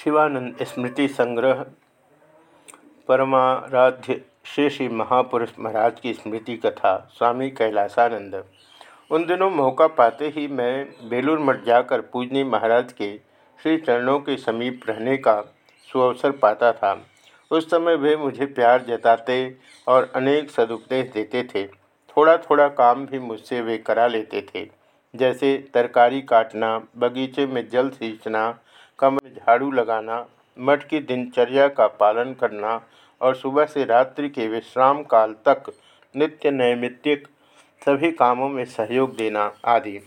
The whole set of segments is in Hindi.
शिवानंद स्मृति संग्रह, परमाराध्य श्री श्री महापुरुष महाराज की स्मृति कथा, स्वामी कैलासानंद। उन दिनों मौका पाते ही मैं बेलूर मठ जाकर पूजनी महाराज के श्री चरणों के समीप रहने का सुअवसर पाता था। उस समय वे मुझे प्यार जताते और अनेक सदुपदेश देते थे। थोड़ा थोड़ा काम भी मुझसे वे करा लेते थे, जैसे तरकारी काटना, बगीचे में जल सींचना कमरे झाड़ू लगाना, मठ की दिनचर्या का पालन करना और सुबह से रात्रि के विश्राम काल तक नित्य नैमित्तिक सभी कामों में सहयोग देना आदि।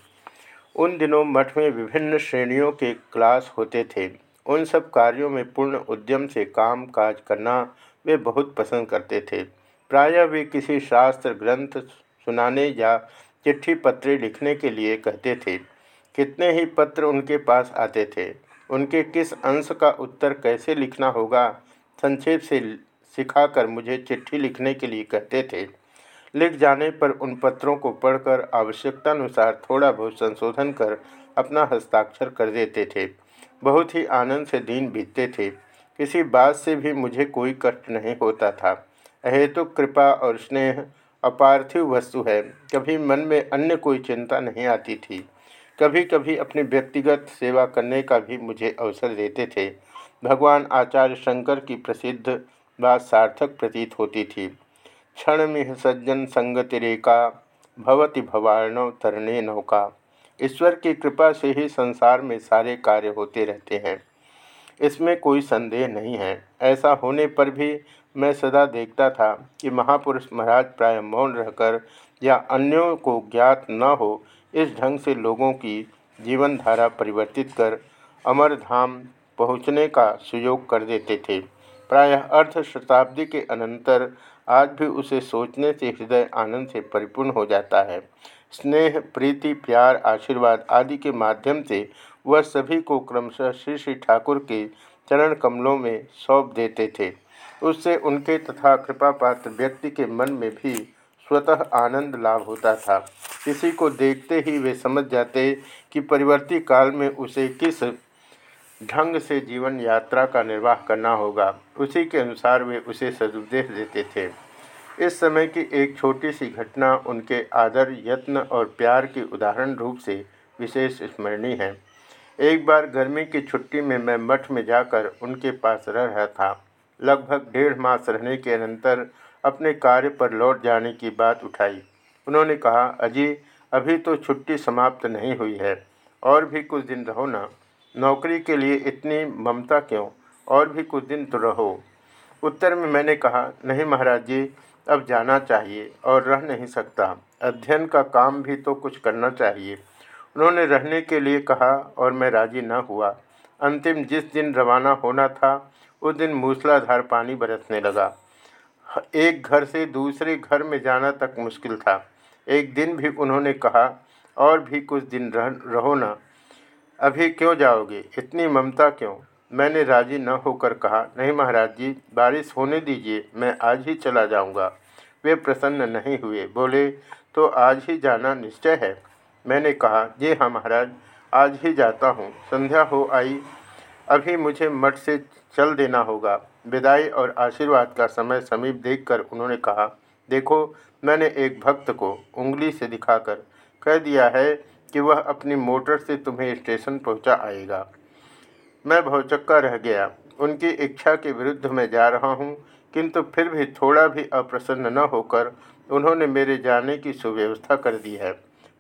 उन दिनों मठ में विभिन्न श्रेणियों के क्लास होते थे। उन सब कार्यों में पूर्ण उद्यम से काम काज करना वे बहुत पसंद करते थे। प्रायः वे किसी शास्त्र ग्रंथ सुनाने या चिट्ठी पत्र लिखने के लिए कहते थे। कितने ही पत्र उनके पास आते थे। उनके किस अंश का उत्तर कैसे लिखना होगा? संक्षेप से सिखाकर मुझे चिट्ठी लिखने के लिए कहते थे। लिख जाने पर उन पत्रों को पढ़कर आवश्यकतानुसार थोड़ा बहुत संशोधन कर अपना हस्ताक्षर कर देते थे। बहुत ही आनंद से दिन बीतते थे। किसी बात से भी मुझे कोई कष्ट नहीं होता था। अहेतु कृपा और स्नेह अपार्थिव वस्तु है। कभी मन में अन्य कोई चिंता नहीं आती थी। कभी कभी अपनी व्यक्तिगत सेवा करने का भी मुझे अवसर देते थे। भगवान आचार्य शंकर की प्रसिद्ध बात सार्थक प्रतीत होती थी। क्षण में सज्जन संगतिरेका भवति भवाणव तरणे नौका। ईश्वर की कृपा से ही संसार में सारे कार्य होते रहते हैं। इसमें कोई संदेह नहीं है। ऐसा होने पर भी मैं सदा देखता था कि महापुरुष महाराज प्राय मौन रहकर या अन्यों को ज्ञात न हो इस ढंग से लोगों की जीवन धारा परिवर्तित कर अमर धाम पहुँचने का सुयोग कर देते थे। प्रायः अर्ध शताब्दी के अनंतर आज भी उसे सोचने से हृदय आनंद से परिपूर्ण हो जाता है। स्नेह, प्रीति, प्यार, आशीर्वाद आदि के माध्यम से वह सभी को क्रमशः श्री श्री ठाकुर के चरण कमलों में सौंप देते थे। उससे उनके तथा कृपा पात्र व्यक्ति के मन में भी स्वतः आनंद लाभ होता था। किसी को देखते ही वे समझ जाते कि परिवर्ती काल में उसे किस ढंग से जीवन यात्रा का निर्वाह करना होगा। उसी के अनुसार वे उसे सदुपदेश देते थे। इस समय की एक छोटी सी घटना उनके आदर, यत्न और प्यार के उदाहरण रूप से विशेष स्मरणीय है। एक बार गर्मी की छुट्टी में मैं मठ में जाकर उनके पास रह रहा था। लगभग डेढ़ मास रहने के अनंतर अपने कार्य पर लौट जाने की बात उठाई। उन्होंने कहा, अजी, अभी तो छुट्टी समाप्त नहीं हुई है। और भी कुछ दिन रहो ना। नौकरी के लिए इतनी ममता क्यों? और भी कुछ दिन तो रहो। उत्तर में मैंने कहा, नहीं महाराज जी, अब जाना चाहिए और रह नहीं सकता। अध्ययन का काम भी तो कुछ करना चाहिए। उन्होंने रहने के लिए कहा, और मैं राज़ी न हुआ। अंतिम जिस दिन रवाना होना था, उस दिन मूसलाधार पानी बरसने लगा। एक घर से दूसरे घर में जाना तक मुश्किल था। एक दिन भी उन्होंने कहा, और भी कुछ दिन रह, रहो ना। अभी क्यों जाओगे? इतनी ममता क्यों? मैंने राज़ी न होकर कहा, नहीं महाराज जी, बारिश होने दीजिए, मैं आज ही चला जाऊँगा। वे प्रसन्न नहीं हुए, बोले तो आज ही जाना निश्चय है? मैंने कहा, जी हाँ महाराज, आज ही जाता हूँ। संध्या हो आई अभी मुझे मठ से चल देना होगा। विदाई और आशीर्वाद का समय समीप देखकर उन्होंने कहा देखो मैंने एक भक्त को उंगली से दिखाकर कह दिया है कि वह अपनी मोटर से तुम्हें स्टेशन पहुँचा आएगा। मैं भौचक्का रह गया। उनकी इच्छा के विरुद्ध मैं जा रहा हूँ, किंतु फिर भी थोड़ा भी अप्रसन्न न होकर उन्होंने मेरे जाने की सुव्यवस्था कर दी है।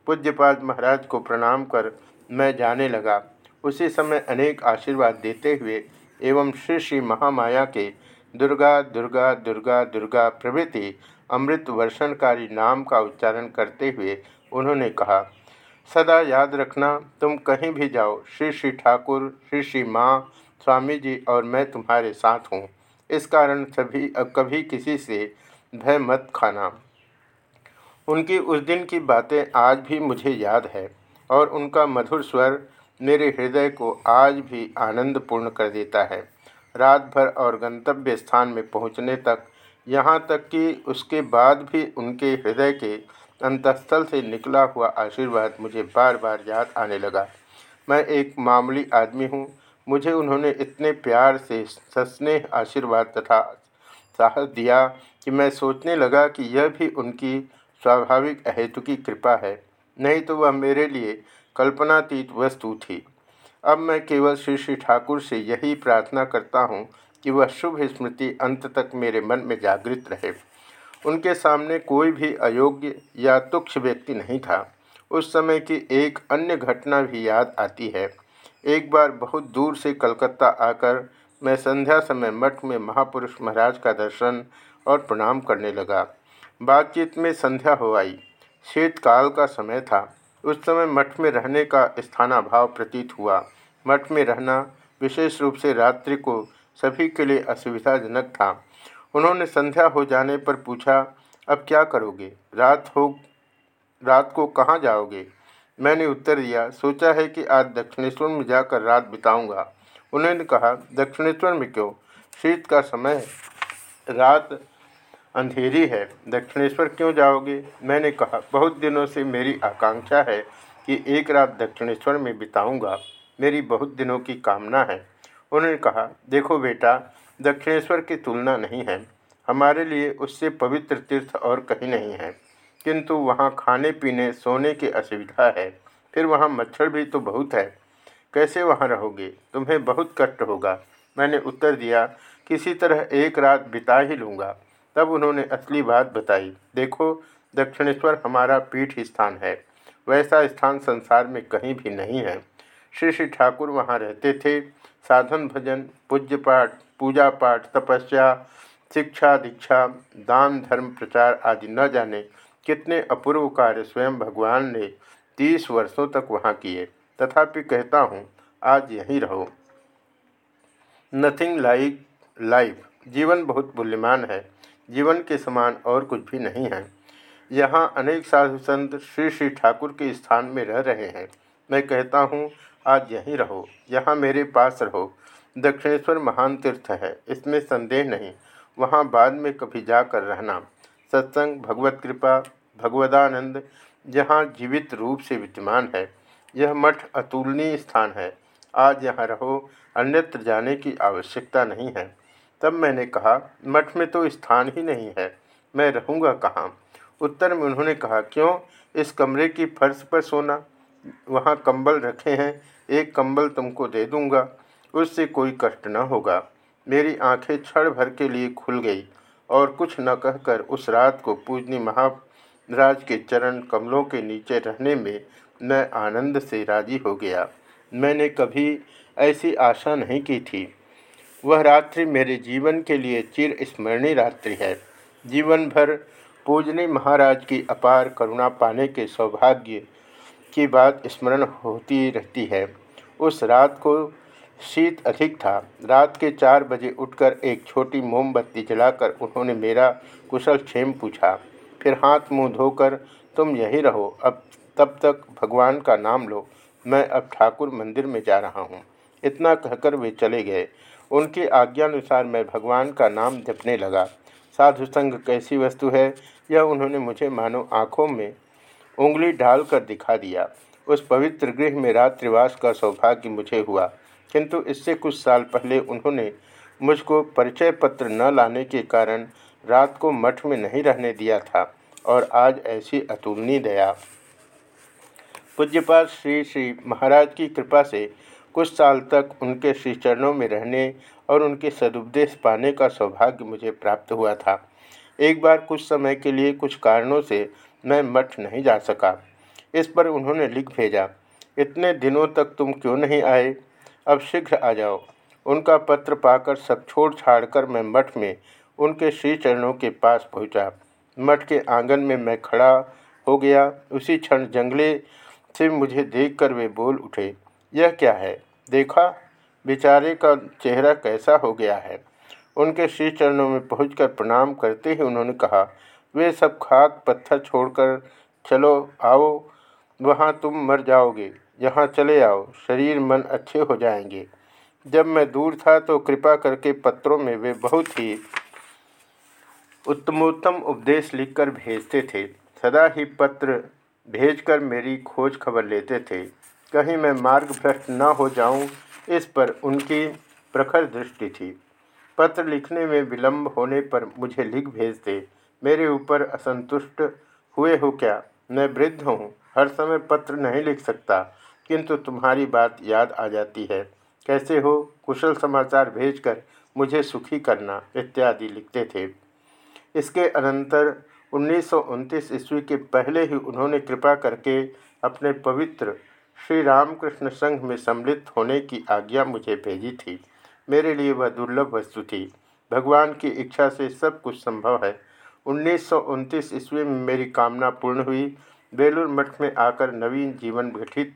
पूज्यपाद महाराज को प्रणाम कर मैं जाने लगा। उसी समय अनेक आशीर्वाद देते हुए एवं श्री श्री महामाया के दुर्गा दुर्गा दुर्गा दुर्गा प्रभृति अमृत वर्षणकारी नाम का उच्चारण करते हुए उन्होंने कहा, सदा याद रखना, तुम कहीं भी जाओ, श्री श्री ठाकुर, श्री श्री माँ स्वामी जी और मैं तुम्हारे साथ हूँ। इस कारण सभी, कभी किसी से भय मत खाना। उनकी उस दिन की बातें आज भी मुझे याद है और उनका मधुर स्वर मेरे हृदय को आज भी आनंदपूर्ण कर देता है। रात भर और गंतव्य स्थान में पहुँचने तक, यहाँ तक कि उसके बाद भी उनके हृदय के अंतस्थल से निकला हुआ आशीर्वाद मुझे बार बार याद आने लगा। मैं एक मामूली आदमी हूँ। मुझे उन्होंने इतने प्यार से सस्नेह, आशीर्वाद तथा साहस दिया कि मैं सोचने लगा कि यह भी उनकी स्वाभाविक अहेतुकी कृपा है। नहीं तो वह मेरे लिए कल्पनातीत वस्तु थी। अब मैं केवल श्री श्री ठाकुर से यही प्रार्थना करता हूँ कि वह शुभ स्मृति अंत तक मेरे मन में जागृत रहे। उनके सामने कोई भी अयोग्य या तुक्ष व्यक्ति नहीं था। उस समय की एक अन्य घटना भी याद आती है। एक बार बहुत दूर से कलकत्ता आकर मैं संध्या समय मठ में महापुरुष महाराज का दर्शन और प्रणाम करने लगा। बातचीत में संध्या हो आई। शीतकाल का समय था। उस समय मठ में रहने का स्थानाभाव प्रतीत हुआ। मठ में रहना विशेष रूप से रात्रि को सभी के लिए असुविधाजनक था। उन्होंने संध्या हो जाने पर पूछा, अब क्या करोगे? रात हो, रात को कहाँ जाओगे? मैंने उत्तर दिया, सोचा है कि आज दक्षिणेश्वर में जाकर रात बिताऊँगा। उन्होंने कहा, दक्षिणेश्वर में क्यों? शीत का समय रात अंधेरी है। दक्षिणेश्वर क्यों जाओगे? मैंने कहा, बहुत दिनों से मेरी आकांक्षा है कि एक रात दक्षिणेश्वर में बिताऊँगा। मेरी बहुत दिनों की कामना है। उन्होंने कहा, देखो बेटा, दक्षिणेश्वर की तुलना नहीं है। हमारे लिए उससे पवित्र तीर्थ और कहीं नहीं है। किंतु वहाँ खाने, पीने, सोने की असुविधा है। फिर वहाँ मच्छर भी तो बहुत है। कैसे वहाँ रहोगे? तुम्हें बहुत कष्ट होगा। मैंने उत्तर दिया, किसी तरह एक रात बिता ही लूँगा। तब उन्होंने असली बात बताई, देखो, दक्षिणेश्वर हमारा पीठ स्थान है, वैसा स्थान संसार में कहीं भी नहीं है। श्री श्री ठाकुर वहाँ रहते थे, साधन भजन, पूज्य पाठ, पूजा पाठ, तपस्या, शिक्षा, दीक्षा, दान, धर्म प्रचार आदि न जाने कितने अपूर्व कार्य स्वयं भगवान ने तीस वर्षों तक वहाँ किए। तथापि कहता हूँ, आज यहीं रहो। नथिंग लाइक लाइफ जीवन बहुत मूल्यमान है। जीवन के समान और कुछ भी नहीं है। यहाँ अनेक साधु संत श्री श्री ठाकुर के स्थान में रह रहे हैं। मैं कहता हूँ, आज यहीं रहो, यहाँ मेरे पास रहो। दक्षिणेश्वर महान तीर्थ है, इसमें संदेह नहीं, वहाँ बाद में कभी जाकर रहना। सत्संग, भगवत कृपा, भगवदानंद, यहाँ जीवित रूप से विद्यमान है। यह मठ अतुलनीय स्थान है, आज यहाँ रहो, अन्यत्र जाने की आवश्यकता नहीं है। तब मैंने कहा, मठ में तो स्थान ही नहीं है, मैं रहूँगा कहाँ? उत्तर में उन्होंने कहा, क्यों? इस कमरे की फर्श पर सोना। वहाँ कंबल रखे हैं, एक कंबल तुमको दे दूँगा, उससे कोई कष्ट न होगा। मेरी आँखें क्षण भर के लिए खुल गई, और कुछ न कहकर उस रात को पूजनी महाराज के चरण कमलों के नीचे रहने में मैं आनंद से राज़ी हो गया। मैंने कभी ऐसी आशा नहीं की थी। वह रात्रि मेरे जीवन के लिए चिर स्मरणीय रात्रि है। जीवन भर पूजनी महाराज की अपार करुणा पाने के सौभाग्य की बात स्मरण होती रहती है। उस रात को शीत अधिक था। रात के चार बजे उठकर एक छोटी मोमबत्ती जलाकर उन्होंने मेरा कुशल क्षेम पूछा, फिर हाथ मुँह धोकर तुम यहीं रहो। अब तब तक भगवान का नाम लो। मैं अब ठाकुर मंदिर में जा रहा हूँ। इतना कहकर वे चले गए। उनकी आज्ञानुसार मैं भगवान का नाम जपने लगा। साधु संग कैसी वस्तु है? यह उन्होंने मुझे मानो आँखों में उंगली डालकर दिखा दिया। उस पवित्र गृह में रात्रिवास का सौभाग्य मुझे हुआ। किंतु इससे कुछ साल पहले उन्होंने मुझको परिचय पत्र न लाने के कारण रात को मठ में नहीं रहने दिया था और आज ऐसी अतुलनीय दया। पूज्यपाल श्री श्री महाराज की कृपा से कुछ साल तक उनके श्री चरणों में रहने और उनके सदुपदेश पाने का सौभाग्य मुझे प्राप्त हुआ था। एक बार कुछ समय के लिए कुछ कारणों से मैं मठ नहीं जा सका। इस पर उन्होंने लिख भेजा, इतने दिनों तक तुम क्यों नहीं आए? अब शीघ्र आ जाओ। उनका पत्र पाकर सब छोड़ छाड़ कर मैं मठ में उनके श्री चरणों के पास पहुँचा। मठ के आँगन में मैं खड़ा हो गया। उसी क्षण जंगले से मुझे देखकर वे बोल उठे। यह क्या है? देखा, बेचारे का चेहरा कैसा हो गया है? उनके श्री चरणों में पहुंचकर प्रणाम करते ही उन्होंने कहा, वे सब खाक पत्थर छोड़कर चलो आओ, वहाँ तुम मर जाओगे, यहाँ चले आओ, शरीर मन अच्छे हो जाएँगे। जब मैं दूर था तो कृपा करके पत्रों में वे बहुत ही उत्तमोत्तम उपदेश लिखकर भेजते थे। सदा ही पत्र भेजकर मेरी खोज खबर लेते थे। कहीं मैं मार्ग भ्रष्ट न हो जाऊँ, इस पर उनकी प्रखर दृष्टि थी। पत्र लिखने में विलंब होने पर मुझे लिख भेजते मेरे ऊपर असंतुष्ट हुए हो क्या? मैं वृद्ध हूँ, हर समय पत्र नहीं लिख सकता, किंतु तुम्हारी बात याद आ जाती है। कैसे हो? कुशल समाचार भेजकर मुझे सुखी करना, इत्यादि लिखते थे। इसके अनंतर उन्नीस सौ उनतीस ईस्वी के पहले ही उन्होंने कृपा करके अपने पवित्र श्री रामकृष्ण संघ में सम्मिलित होने की आज्ञा मुझे भेजी थी। मेरे लिए वह दुर्लभ वस्तु थी। भगवान की इच्छा से सब कुछ संभव है। उन्नीस सौ उनतीस ईस्वी में मेरी कामना पूर्ण हुई। बेलूर मठ में आकर नवीन जीवन गठित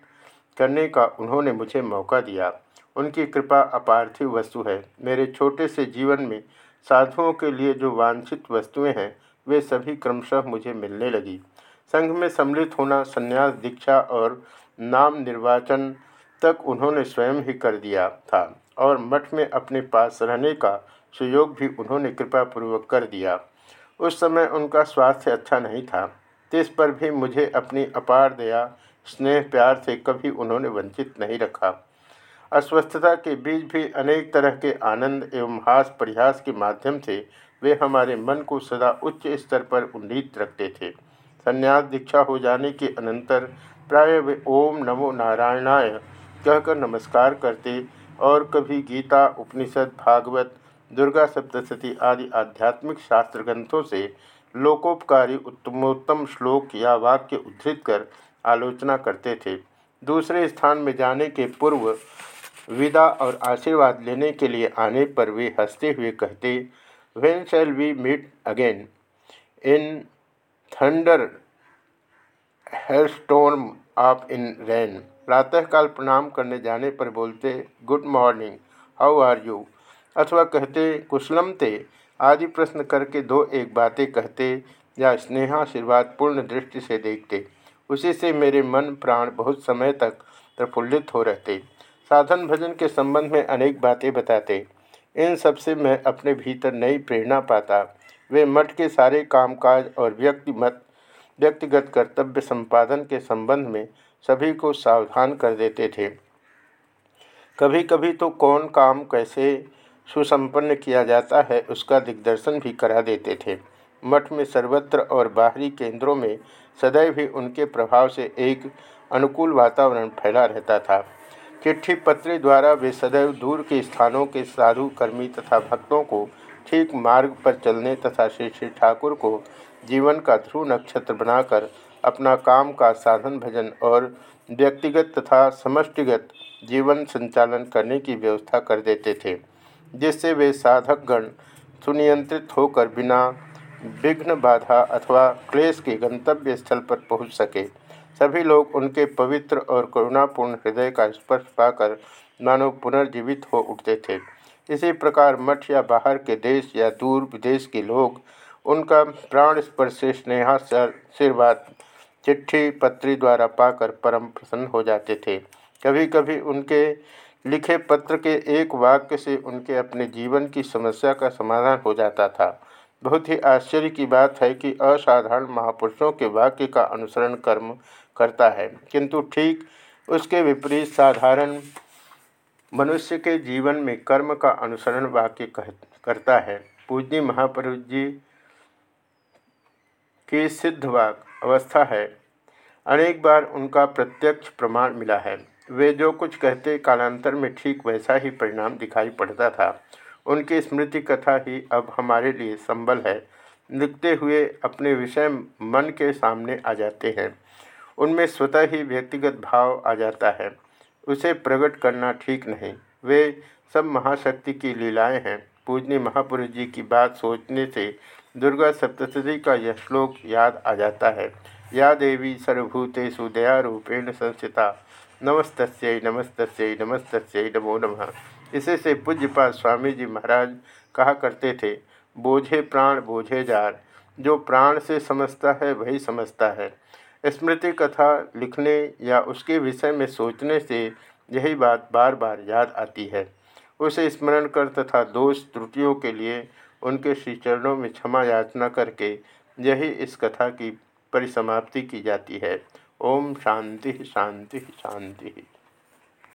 करने का उन्होंने मुझे मौका दिया। उनकी कृपा अपार्थिव वस्तु है। मेरे छोटे से जीवन में साधुओं के लिए जो वांछित वस्तुएँ हैं, वे सभी क्रमशः मुझे मिलने लगी। संघ में सम्मिलित होना, संन्यास, दीक्षा और नाम निर्वाचन तक उन्होंने स्वयं ही कर दिया था और मठ में अपने पास रहने का सुयोग भी उन्होंने कृपापूर्वक कर दिया। उस समय उनका स्वास्थ्य अच्छा नहीं था। तिस पर भी मुझे अपनी अपार दया, स्नेह, प्यार से कभी उन्होंने वंचित नहीं रखा। अस्वस्थता के बीच भी अनेक तरह के आनंद एवं हास प्रयास के माध्यम से वे हमारे मन को सदा उच्च स्तर पर उन्नीत रखते थे। संन्यास दीक्षा हो जाने के अनंतर प्राय वे ओम नमो नारायणाय कहकर नमस्कार करते और कभी गीता, उपनिषद, भागवत, दुर्गा सप्तशती आदि आध्यात्मिक शास्त्र ग्रंथों से लोकोपकारी उत्तमोत्तम श्लोक या वाक्य उद्धृत कर आलोचना करते थे। दूसरे स्थान में जाने के पूर्व विदा और आशीर्वाद लेने के लिए आने पर वे हँसते हुए कहते when shall we meet again in thunder hailstorm of in rain प्रातःकाल प्रणाम करने जाने पर बोलते good morning how are you अथवा कहते, कुशलम ते? आदि प्रश्न करके दो एक बातें कहते या स्नेहाशीर्वाद पूर्ण दृष्टि से देखते। उसी से मेरे मन प्राण बहुत समय तक प्रफुल्लित हो रहते। साधन भजन के संबंध में अनेक बातें बताते। इन सबसे मैं अपने भीतर नई प्रेरणा पाता। वे मठ के सारे कामकाज और व्यक्तिमत व्यक्तिगत कर्तव्य संपादन के संबंध में सभी को सावधान कर देते थे। कभी कभी तो कौन काम कैसे सुसंपन्न किया जाता है उसका दिग्दर्शन भी करा देते थे। मठ में सर्वत्र और बाहरी केंद्रों में सदैव ही उनके प्रभाव से एक अनुकूल वातावरण फैला रहता था। चिट्ठी पत्र द्वारा वे सदैव दूर के स्थानों के साधु कर्मी तथा भक्तों को ठीक मार्ग पर चलने तथा श्री श्री ठाकुर को जीवन का ध्रुव नक्षत्र बनाकर अपना काम का साधन, भजन और व्यक्तिगत तथा समष्टिगत जीवन संचालन करने की व्यवस्था कर देते थे, जिससे वे साधकगण सुनियंत्रित होकर बिना विघ्न बाधा अथवा क्लेश के गंतव्य स्थल पर पहुँच सके। सभी लोग उनके पवित्र और करुणापूर्ण हृदय का स्पर्श पाकर मानव पुनर्जीवित हो उठते थे। इसी प्रकार मठ या बाहर के देश या दूर विदेश के लोग उनका प्राण स्पर्श स्नेहाशीर्वाद चिट्ठी पत्री द्वारा पाकर परम प्रसन्न हो जाते थे। कभी कभी उनके लिखे पत्र के एक वाक्य से उनके अपने जीवन की समस्या का समाधान हो जाता था। बहुत ही आश्चर्य की बात है कि असाधारण महापुरुषों के वाक्य का अनुसरण कर्म करता है। किंतु ठीक उसके विपरीत साधारण मनुष्य के जीवन में कर्म का अनुसरण वाक्य करता है। पूजनी महापुरुष जी की सिद्धवाक अवस्था है। अनेक बार उनका प्रत्यक्ष प्रमाण मिला है। वे जो कुछ कहते कालांतर में ठीक वैसा ही परिणाम दिखाई पड़ता था। उनकी स्मृति कथा ही अब हमारे लिए संबल है। लिखते हुए अपने विषय मन के सामने आ जाते हैं। उनमें स्वतः ही व्यक्तिगत भाव आ जाता है। उसे प्रकट करना ठीक नहीं। वे सब महाशक्ति की लीलाएँ हैं। पूजनी महापुरुष जी की बात सोचने से दुर्गा सप्तशती का यह श्लोक याद आ जाता है। या देवी सर्वभूतेषु दयारूपेण संस्थिता। नमस्त नमस्त नमस्त नमो नमः। इसे से पूज्यपात स्वामी जी महाराज कहा करते थे, बोझे प्राण, बोझे जार। जो प्राण से समझता है, वही समझता है। स्मृति कथा लिखने या उसके विषय में सोचने से यही बात बार बार याद आती है। उसे स्मरण कर तथा दोष त्रुटियों के लिए उनके श्री चरणों में क्षमा याचना करके यही इस कथा की परिसमाप्ति की जाती है। ओम शांति शांति शांति।